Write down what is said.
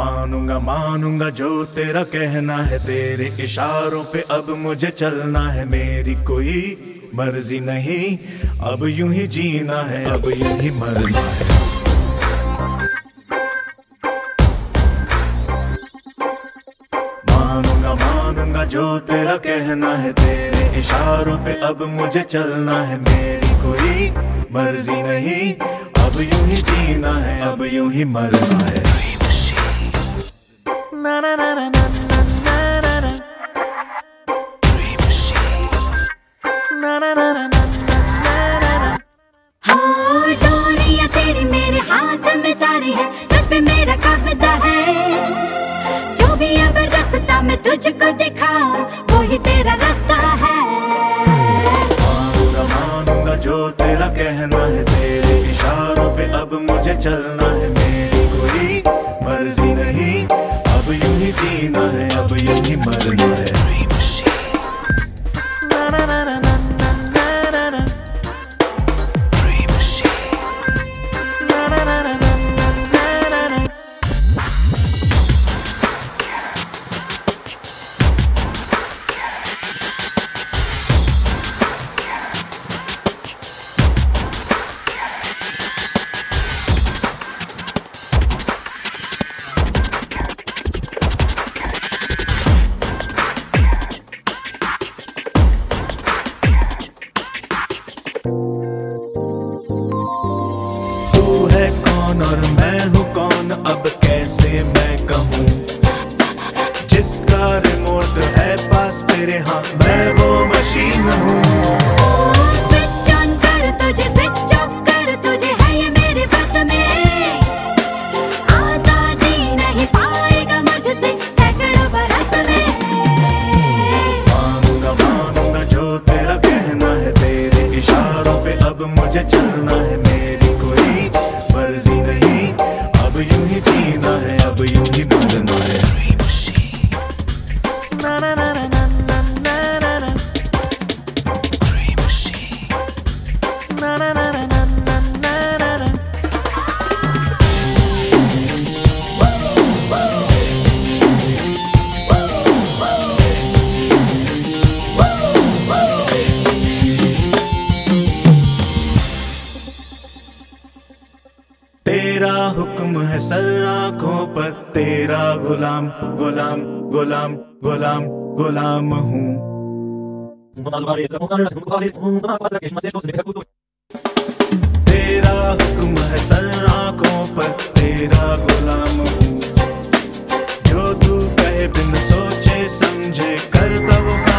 मानूँगा मानूँगा जो तेरा कहना है। तेरे इशारों पे अब मुझे चलना है। मेरी कोई मर्ज़ी नहीं, अब यूँ ही जीना है, अब यूँ ही मरना है। मानूँगा मानूँगा जो तेरा कहना है। तेरे इशारों पे अब मुझे चलना है। मेरी कोई मर्ज़ी नहीं, अब यूँ ही जीना है, अब यूँ ही मरना है। सारी है, तुझ पे मेरा कब्जा है। जो भी अब रास्ता मैं तुझको दिखाऊँ वो ही तेरा रास्ता है। मानूँगा मानूँगा जो तेरा कहना है, तेरे इशारों पे अब मुझे चलना है। मेरी कोई मर्ज़ी नहीं जीना है। कैसे मैं कहूँ। जिसका रिमोट है पास तेरे हाथ, मैं वो मशीन हूँ। मुझे ऑन तेरा हुक्म है सर आँखों पर। तेरा गुलाम गुलाम गुलाम गुलाम गुलाम हूँ। तेरा हुक्म है सर आँखों पर। तेरा गुलाम हूँ। जो तू कहे बिन सोचे, समझे कर तब